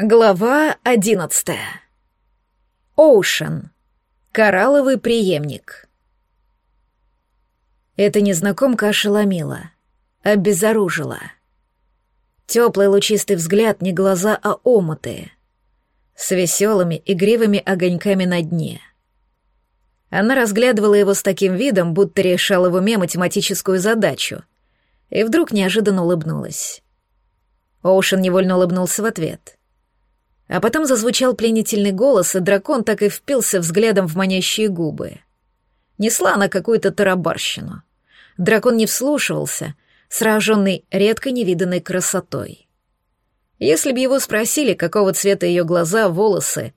Глава одиннадцатая. Оушен. Коралловый преемник. Эта незнакомка ошеломила, обезоружила. Теплый лучистый взгляд не глаза, а омуты. С веселыми, игривыми огоньками на дне. Она разглядывала его с таким видом, будто решала в уме математическую задачу, и вдруг неожиданно улыбнулась. Оушен невольно улыбнулся в ответ — а потом зазвучал пленительный голос, и дракон так и впился взглядом в манящие губы. Несла она какую-то тарабарщину. Дракон не вслушивался, сраженный редко невиданной красотой. Если бы его спросили, какого цвета ее глаза, волосы,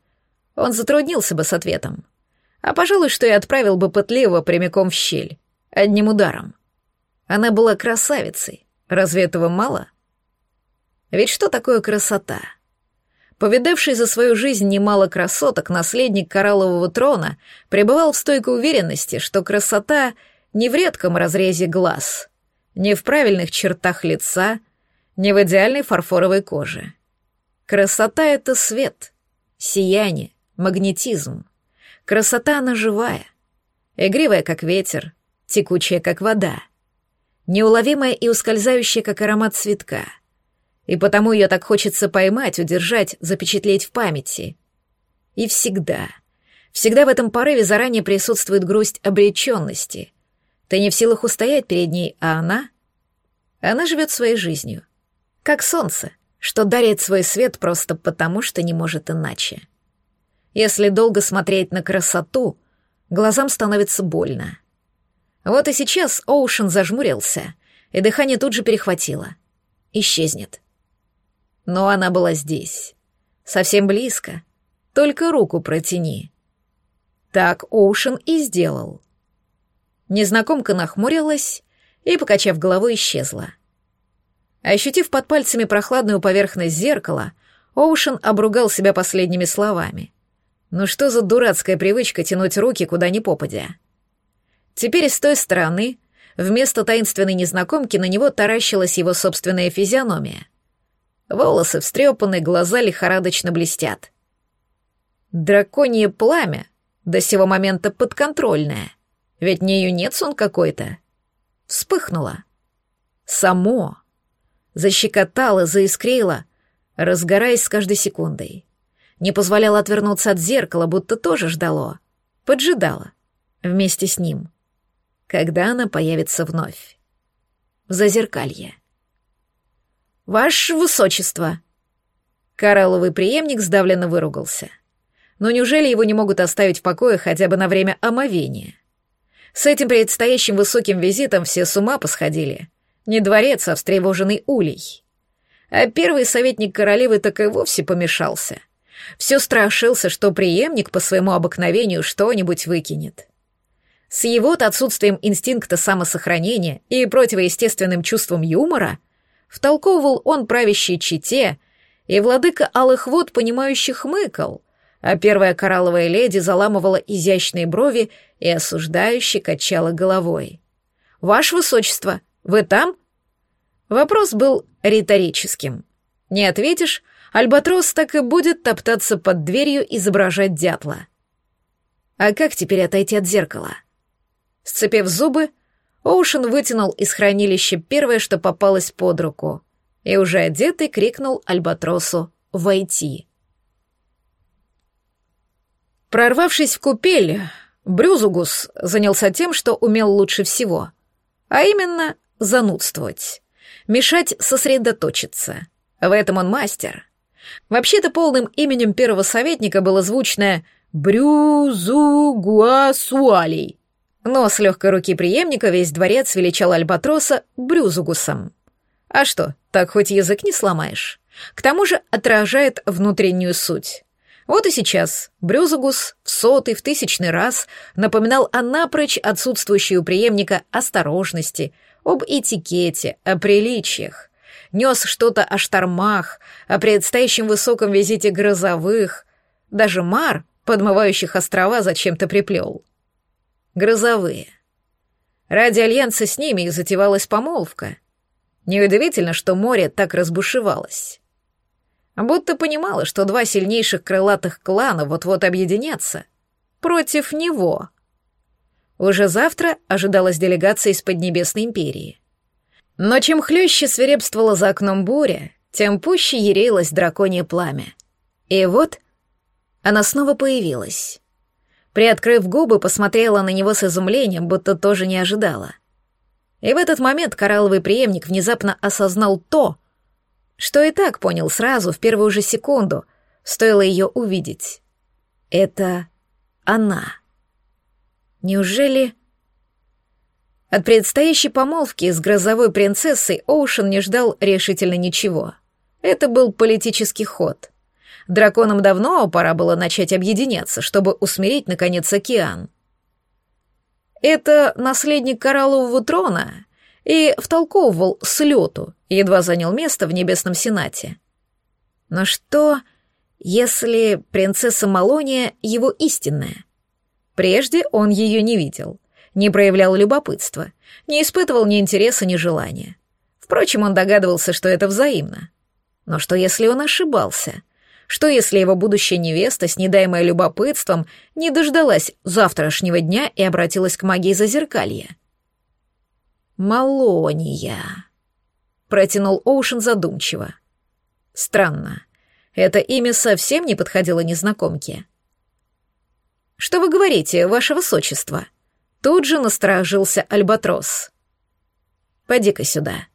он затруднился бы с ответом. А, пожалуй, что и отправил бы пытливо прямиком в щель, одним ударом. Она была красавицей. Разве этого мало? Ведь что такое красота? — Повидавший за свою жизнь немало красоток, наследник кораллового трона пребывал в стойкой уверенности, что красота не в редком разрезе глаз, не в правильных чертах лица, не в идеальной фарфоровой коже. Красота — это свет, сияние, магнетизм. Красота она живая, игривая, как ветер, текучая, как вода, неуловимая и ускользающая, как аромат цветка — и потому ее так хочется поймать, удержать, запечатлеть в памяти. И всегда, всегда в этом порыве заранее присутствует грусть обреченности. Ты не в силах устоять перед ней, а она? Она живет своей жизнью. Как солнце, что дарит свой свет просто потому, что не может иначе. Если долго смотреть на красоту, глазам становится больно. Вот и сейчас Оушен зажмурился, и дыхание тут же перехватило. Исчезнет. Но она была здесь. Совсем близко. Только руку протяни. Так Оушен и сделал. Незнакомка нахмурилась и, покачав головой, исчезла. Ощутив под пальцами прохладную поверхность зеркала, Оушен обругал себя последними словами. Ну что за дурацкая привычка тянуть руки куда ни попадя? Теперь с той стороны, вместо таинственной незнакомки, на него таращилась его собственная физиономия. Волосы встрепаны, глаза лихорадочно блестят. Драконье пламя до сего момента подконтрольное, ведь не юнец он какой-то. Вспыхнуло. Само. Защекотало, заискрило, разгораясь с каждой секундой. Не позволяло отвернуться от зеркала, будто тоже ждало. Поджидало. Вместе с ним. Когда она появится вновь. Зазеркалье. «Ваше высочество!» Коралловый преемник сдавленно выругался. Но неужели его не могут оставить в покое хотя бы на время омовения? С этим предстоящим высоким визитом все с ума посходили. Не дворец, а встревоженный улей. А первый советник королевы так и вовсе помешался. Все страшился, что преемник по своему обыкновению что-нибудь выкинет. С его-то отсутствием инстинкта самосохранения и противоестественным чувством юмора — Втолковывал он правящей чите, и владыка алых вод, понимающих хмыкал, а первая коралловая леди заламывала изящные брови и осуждающе качала головой. «Ваше высочество, вы там?» Вопрос был риторическим. Не ответишь, Альбатрос так и будет топтаться под дверью, изображать дятла. А как теперь отойти от зеркала? Сцепив зубы, Оушен вытянул из хранилища первое, что попалось под руку, и уже одетый крикнул Альбатросу «Войти!». Прорвавшись в купель, Брюзугус занялся тем, что умел лучше всего, а именно занудствовать, мешать сосредоточиться. В этом он мастер. Вообще-то полным именем первого советника было звучное «Брюзугуасуалий», но с легкой руки преемника весь дворец величал Альбатроса Брюзугусом. А что, так хоть язык не сломаешь? К тому же отражает внутреннюю суть. Вот и сейчас Брюзугус в сотый, в тысячный раз напоминал о напрочь отсутствующей у преемника осторожности, об этикете, о приличиях. Нес что-то о штормах, о предстоящем высоком визите грозовых. Даже мар, подмывающих острова, зачем-то приплел грозовые. Ради альянса с ними и затевалась помолвка. Неудивительно, что море так разбушевалось. будто понимала, что два сильнейших крылатых клана вот-вот объединятся против него. Уже завтра ожидалась делегация из Поднебесной империи. Но чем хлеще свирепствовала за окном буря, тем пуще ярилось драконье пламя. И вот она снова появилась. Приоткрыв губы, посмотрела на него с изумлением, будто тоже не ожидала. И в этот момент коралловый преемник внезапно осознал то, что и так понял сразу, в первую же секунду, стоило ее увидеть. Это она. Неужели... От предстоящей помолвки с грозовой принцессой Оушен не ждал решительно ничего. Это был политический ход. Драконам давно пора было начать объединяться, чтобы усмирить, наконец, океан. Это наследник кораллового трона и втолковывал слету, едва занял место в Небесном Сенате. Но что, если принцесса Малония его истинная? Прежде он ее не видел, не проявлял любопытства, не испытывал ни интереса, ни желания. Впрочем, он догадывался, что это взаимно. Но что, если он ошибался? Что, если его будущая невеста, снедаемая любопытством, не дождалась завтрашнего дня и обратилась к магии зазеркалья? «Малония», — протянул Оушен задумчиво. «Странно. Это имя совсем не подходило незнакомке». «Что вы говорите, ваше высочество?» Тут же насторожился Альбатрос. «Поди-ка сюда».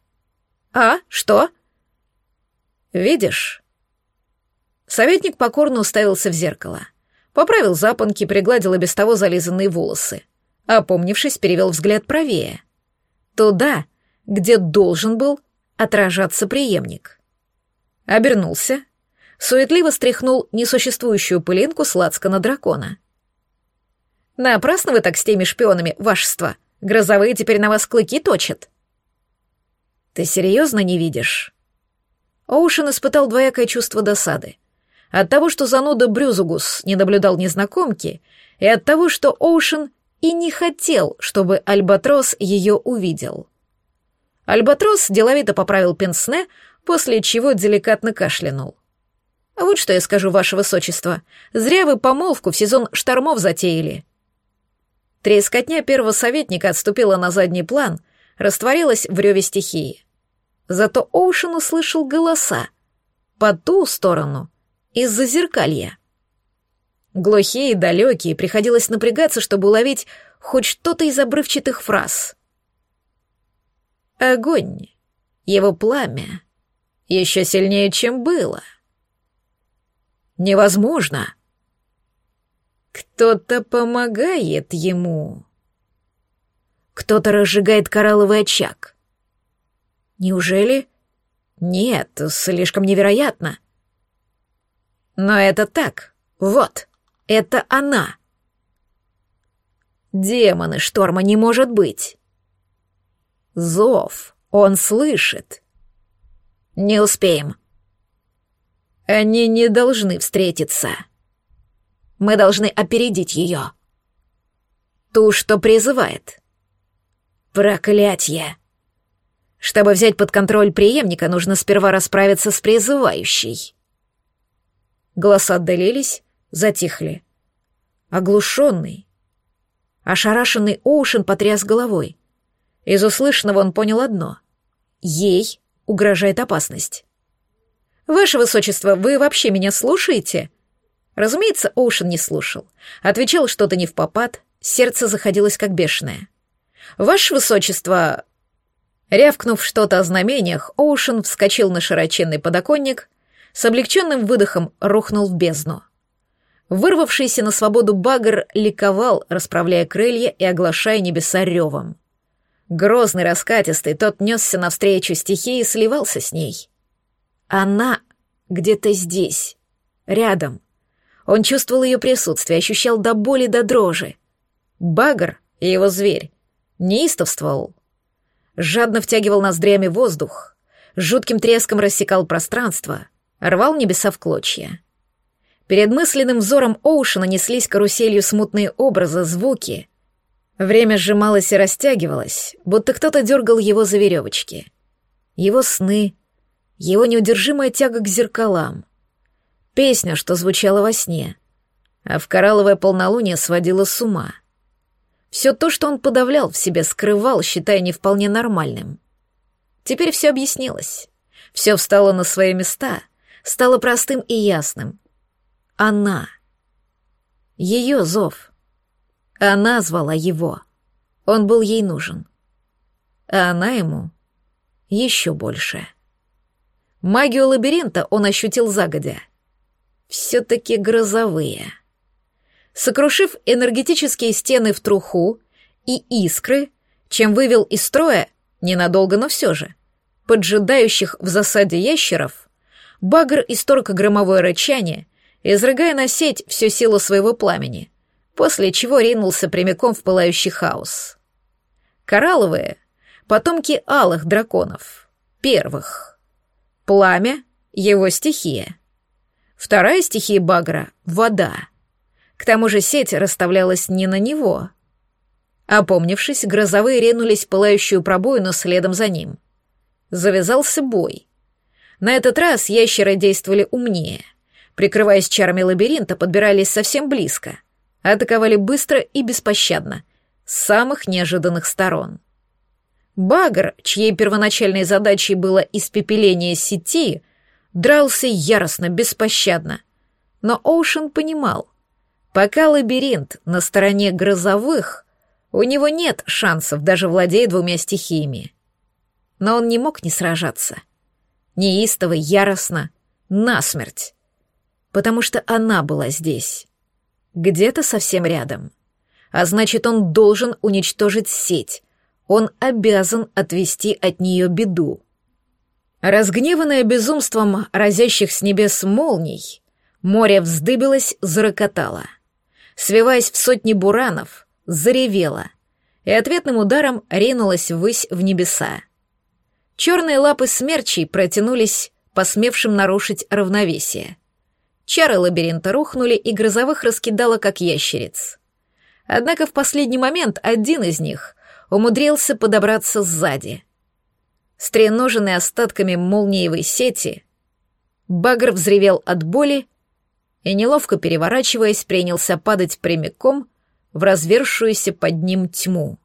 «А, что?» «Видишь?» Советник покорно уставился в зеркало. Поправил запонки, пригладил и без того зализанные волосы. Опомнившись, перевел взгляд правее. Туда, где должен был отражаться преемник. Обернулся, суетливо стряхнул несуществующую пылинку с на дракона. «Напрасно вы так с теми шпионами, вашество. Грозовые теперь на вас клыки точат». «Ты серьезно не видишь?» Оушен испытал двоякое чувство досады. От того, что зануда Брюзугус не наблюдал незнакомки, и от того, что Оушен и не хотел, чтобы Альбатрос ее увидел. Альбатрос деловито поправил пенсне, после чего деликатно кашлянул. «А вот что я скажу, ваше высочество. Зря вы помолвку в сезон штормов затеяли». Трескотня первого советника отступила на задний план, растворилась в реве стихии. Зато Оушен услышал голоса. По ту сторону из-за зеркалья. Глухие и далекие, приходилось напрягаться, чтобы уловить хоть что-то из обрывчатых фраз. Огонь, его пламя, еще сильнее, чем было. Невозможно. Кто-то помогает ему. Кто-то разжигает коралловый очаг. Неужели? Нет, слишком невероятно. Но это так. Вот, это она. Демоны шторма не может быть. Зов, он слышит. Не успеем. Они не должны встретиться. Мы должны опередить ее. Ту, что призывает. Проклятье. Чтобы взять под контроль преемника, нужно сперва расправиться с призывающей. Голоса отдалились, затихли. Оглушенный, ошарашенный Оушен потряс головой. Из услышанного он понял одно — ей угрожает опасность. «Ваше высочество, вы вообще меня слушаете?» Разумеется, Оушен не слушал. Отвечал что-то не в попад, сердце заходилось как бешеное. «Ваше высочество...» Рявкнув что-то о знамениях, Оушен вскочил на широченный подоконник, с облегченным выдохом рухнул в бездну. Вырвавшийся на свободу багр ликовал, расправляя крылья и оглашая небеса ревом. Грозный, раскатистый, тот несся навстречу стихии и сливался с ней. Она где-то здесь, рядом. Он чувствовал ее присутствие, ощущал до боли, до дрожи. Багр, его зверь, неистовствовал. Жадно втягивал ноздрями воздух, жутким треском рассекал пространство — рвал небеса в клочья. Перед мысленным взором Оушена неслись каруселью смутные образы, звуки. Время сжималось и растягивалось, будто кто-то дергал его за веревочки. Его сны, его неудержимая тяга к зеркалам, Песня, что звучала во сне, а в коралловое полнолуние сводила с ума. Все то, что он подавлял в себе, скрывал, считая не вполне нормальным. Теперь все объяснилось. Все встало на свои места, стало простым и ясным. Она. Ее зов. Она звала его. Он был ей нужен. А она ему еще больше. Магию лабиринта он ощутил загодя. Все-таки грозовые. Сокрушив энергетические стены в труху и искры, чем вывел из строя, ненадолго, но все же, поджидающих в засаде ящеров, Багр исторг громовое рычание, изрыгая на сеть всю силу своего пламени, после чего ринулся прямиком в пылающий хаос. Коралловые — потомки алых драконов, первых. Пламя — его стихия. Вторая стихия Багра — вода. К тому же сеть расставлялась не на него. Опомнившись, грозовые ринулись пылающую пробоину следом за ним. Завязался бой. На этот раз ящеры действовали умнее. Прикрываясь чарами лабиринта, подбирались совсем близко. Атаковали быстро и беспощадно, с самых неожиданных сторон. Багр, чьей первоначальной задачей было испепеление сети, дрался яростно, беспощадно. Но Оушен понимал, пока лабиринт на стороне грозовых, у него нет шансов, даже владея двумя стихиями. Но он не мог не сражаться. Неистово, яростно, насмерть. Потому что она была здесь. Где-то совсем рядом. А значит, он должен уничтожить сеть. Он обязан отвести от нее беду. Разгневанное безумством разящих с небес молний, море вздыбилось, зарокотало. Свиваясь в сотни буранов, заревело, и ответным ударом ринулось ввысь в небеса. Черные лапы смерчей протянулись, посмевшим нарушить равновесие. Чары лабиринта рухнули, и грозовых раскидало, как ящериц. Однако в последний момент один из них умудрился подобраться сзади. Стреноженный остатками молниевой сети, Багр взревел от боли и, неловко переворачиваясь, принялся падать прямиком в развершуюся под ним тьму.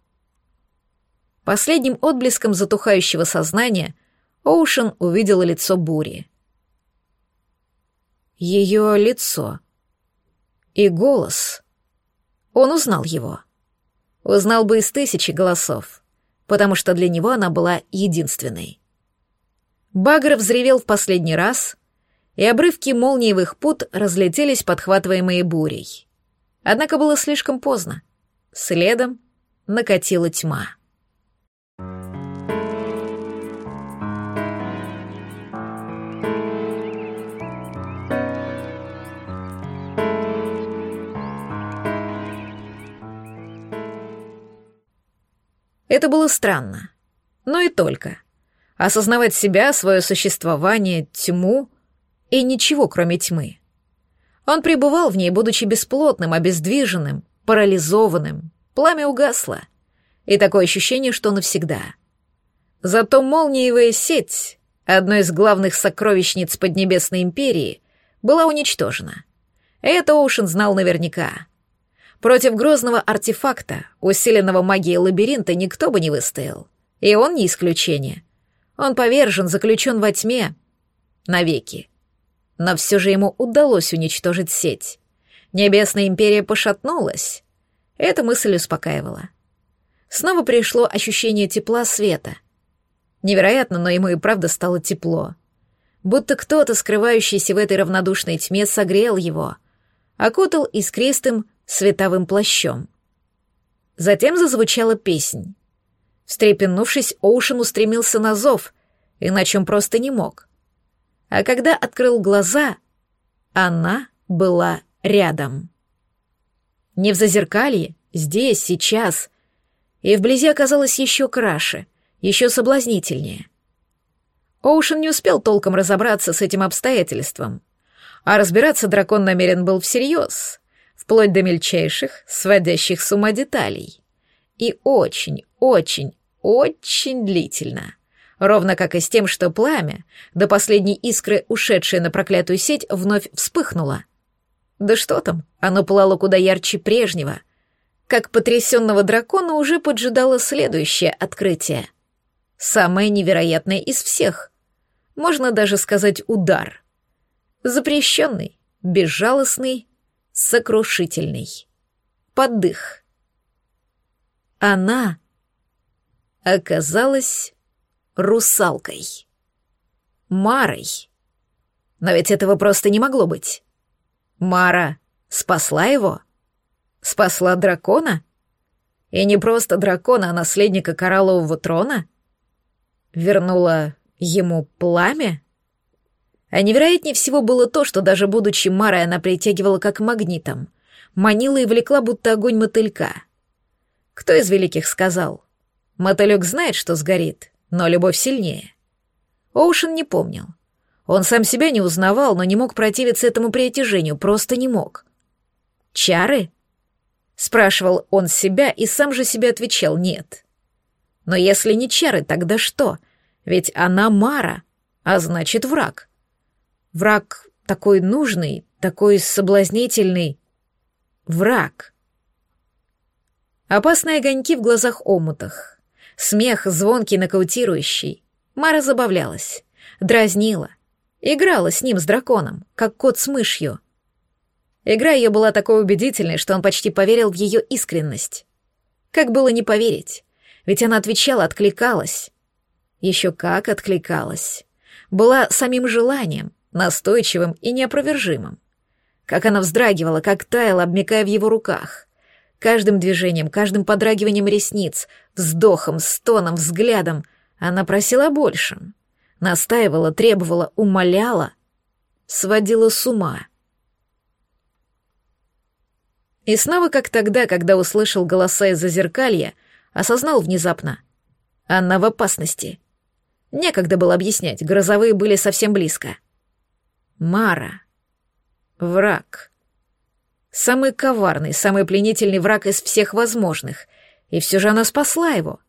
Последним отблеском затухающего сознания Оушен увидел лицо бури. Ее лицо. И голос. Он узнал его. Узнал бы из тысячи голосов, потому что для него она была единственной. Багр взревел в последний раз, и обрывки молниевых пут разлетелись, подхватываемые бурей. Однако было слишком поздно. Следом накатила тьма. Это было странно. Но и только. Осознавать себя, свое существование, тьму и ничего, кроме тьмы. Он пребывал в ней, будучи бесплотным, обездвиженным, парализованным. Пламя угасло. И такое ощущение, что навсегда. Зато молниевая сеть, одной из главных сокровищниц Поднебесной империи, была уничтожена. Это Оушен знал наверняка. Против грозного артефакта, усиленного магией лабиринта, никто бы не выстоял. И он не исключение. Он повержен, заключен во тьме. Навеки. Но все же ему удалось уничтожить сеть. Небесная империя пошатнулась. Эта мысль успокаивала. Снова пришло ощущение тепла света. Невероятно, но ему и правда стало тепло. Будто кто-то, скрывающийся в этой равнодушной тьме, согрел его, окутал искристым световым плащом. Затем зазвучала песнь. Встрепенувшись, Оушен устремился на зов, иначе он просто не мог. А когда открыл глаза, она была рядом. Не в зазеркалье, здесь, сейчас. И вблизи оказалось еще краше, еще соблазнительнее. Оушен не успел толком разобраться с этим обстоятельством. А разбираться дракон намерен был всерьез вплоть до мельчайших, сводящих с ума деталей. И очень, очень, очень длительно. Ровно как и с тем, что пламя, до последней искры, ушедшее на проклятую сеть, вновь вспыхнуло. Да что там, оно пылало куда ярче прежнего. Как потрясенного дракона уже поджидало следующее открытие. Самое невероятное из всех. Можно даже сказать удар. Запрещенный, безжалостный, сокрушительный. Поддых. Она оказалась русалкой. Марой. Но ведь этого просто не могло быть. Мара спасла его? Спасла дракона? И не просто дракона, а наследника кораллового трона? Вернула ему пламя? А невероятнее всего было то, что даже будучи Марой, она притягивала как магнитом, манила и влекла, будто огонь мотылька. Кто из великих сказал? Мотылек знает, что сгорит, но любовь сильнее. Оушен не помнил. Он сам себя не узнавал, но не мог противиться этому притяжению, просто не мог. «Чары?» — спрашивал он себя и сам же себе отвечал «нет». Но если не чары, тогда что? Ведь она Мара, а значит враг. Враг такой нужный, такой соблазнительный. Враг. Опасные огоньки в глазах омутах. Смех звонкий, нокаутирующий. Мара забавлялась, дразнила, играла с ним, с драконом, как кот с мышью. Игра ее была такой убедительной, что он почти поверил в ее искренность. Как было не поверить? Ведь она отвечала, откликалась. Еще как откликалась. Была самим желанием, настойчивым и неопровержимым. Как она вздрагивала, как таяла, обмякая в его руках. Каждым движением, каждым подрагиванием ресниц, вздохом, стоном, взглядом она просила о большем. Настаивала, требовала, умоляла, сводила с ума. И снова, как тогда, когда услышал голоса из-за зеркалья, осознал внезапно. Анна в опасности. Некогда было объяснять, грозовые были совсем близко. Мара. Враг. Самый коварный, самый пленительный враг из всех возможных. И все же она спасла его.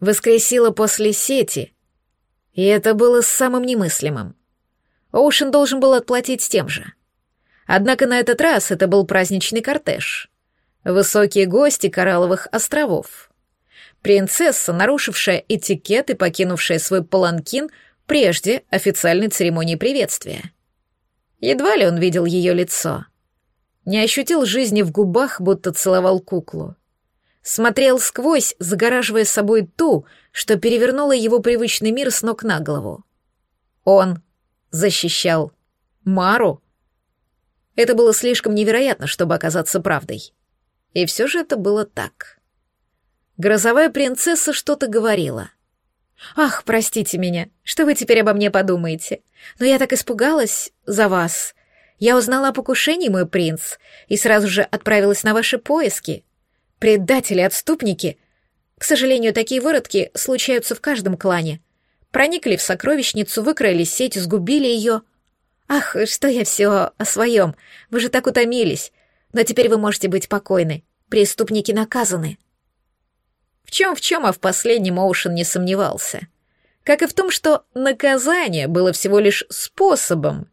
Воскресила после сети. И это было самым немыслимым. Оушен должен был отплатить тем же. Однако на этот раз это был праздничный кортеж. Высокие гости Коралловых островов. Принцесса, нарушившая этикет и покинувшая свой паланкин прежде официальной церемонии приветствия. Едва ли он видел ее лицо — не ощутил жизни в губах, будто целовал куклу. Смотрел сквозь, загораживая собой ту, что перевернула его привычный мир с ног на голову. Он защищал Мару. Это было слишком невероятно, чтобы оказаться правдой. И все же это было так. Грозовая принцесса что-то говорила. «Ах, простите меня, что вы теперь обо мне подумаете? Но я так испугалась за вас. Я узнала о покушении, мой принц, и сразу же отправилась на ваши поиски. Предатели, отступники. К сожалению, такие выродки случаются в каждом клане. Проникли в сокровищницу, выкрали сеть, сгубили ее. Ах, что я все о своем. Вы же так утомились. Но теперь вы можете быть покойны. Преступники наказаны. Чем в чем, а в последнем Оушен не сомневался. Как и в том, что наказание было всего лишь способом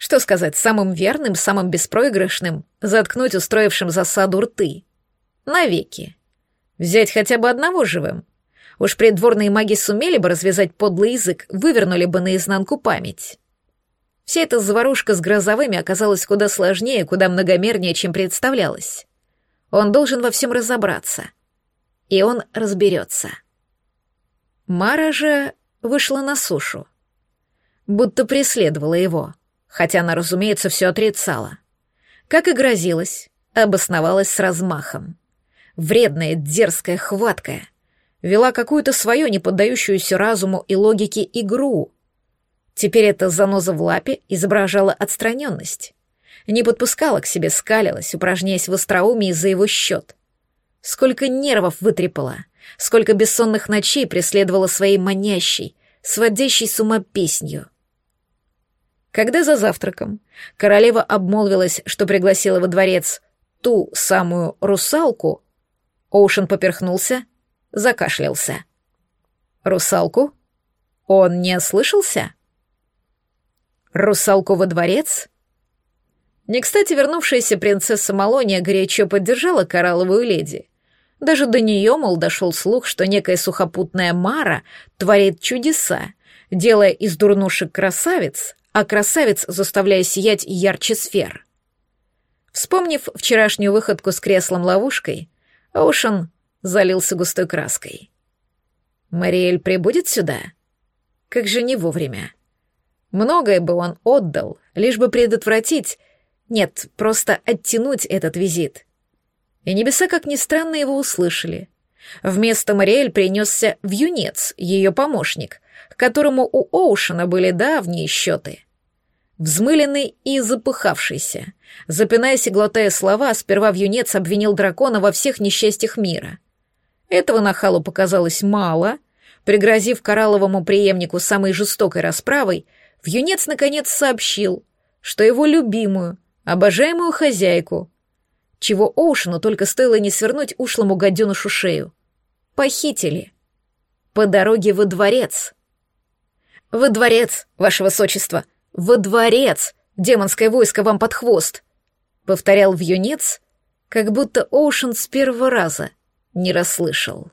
что сказать, самым верным, самым беспроигрышным — заткнуть устроившим засаду рты. Навеки. Взять хотя бы одного живым. Уж придворные маги сумели бы развязать подлый язык, вывернули бы наизнанку память. Вся эта заварушка с грозовыми оказалась куда сложнее, куда многомернее, чем представлялось. Он должен во всем разобраться. И он разберется. Мара же вышла на сушу. Будто преследовала его — хотя она, разумеется, все отрицала. Как и грозилась, обосновалась с размахом. Вредная, дерзкая, хваткая. Вела какую-то свою, не поддающуюся разуму и логике, игру. Теперь эта заноза в лапе изображала отстраненность. Не подпускала к себе, скалилась, упражняясь в остроумии за его счет. Сколько нервов вытрепала, сколько бессонных ночей преследовала своей манящей, сводящей с ума песнью — когда за завтраком королева обмолвилась, что пригласила во дворец ту самую русалку, Оушен поперхнулся, закашлялся. «Русалку?» Он не ослышался? Русалку во дворец? Не кстати вернувшаяся принцесса Малония горячо поддержала коралловую леди. Даже до нее, мол, дошел слух, что некая сухопутная Мара творит чудеса, делая из дурнушек красавиц, а красавиц заставляя сиять ярче сфер. Вспомнив вчерашнюю выходку с креслом-ловушкой, Оушен залился густой краской. «Мариэль прибудет сюда?» Как же не вовремя. Многое бы он отдал, лишь бы предотвратить, нет, просто оттянуть этот визит. И небеса, как ни странно, его услышали. Вместо Мариэль принесся вьюнец, ее помощник, к которому у Оушена были давние счеты. Взмыленный и запыхавшийся, запинаясь и глотая слова, сперва вьюнец обвинил дракона во всех несчастьях мира. Этого нахалу показалось мало — Пригрозив коралловому преемнику самой жестокой расправой, вьюнец наконец сообщил, что его любимую, обожаемую хозяйку, чего Оушену только стоило не свернуть ушлому гаденышу шею, похитили. По дороге во дворец. «Во дворец, ваше высочество! Во дворец! Демонское войско вам под хвост!» — повторял вьюнец, как будто Оушен с первого раза не расслышал.